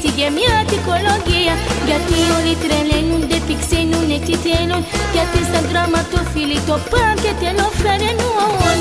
che si mia psicologia Gatti o litrele non de pixe non ne titelon Gatti sa grammatofili to pa che te lo fare non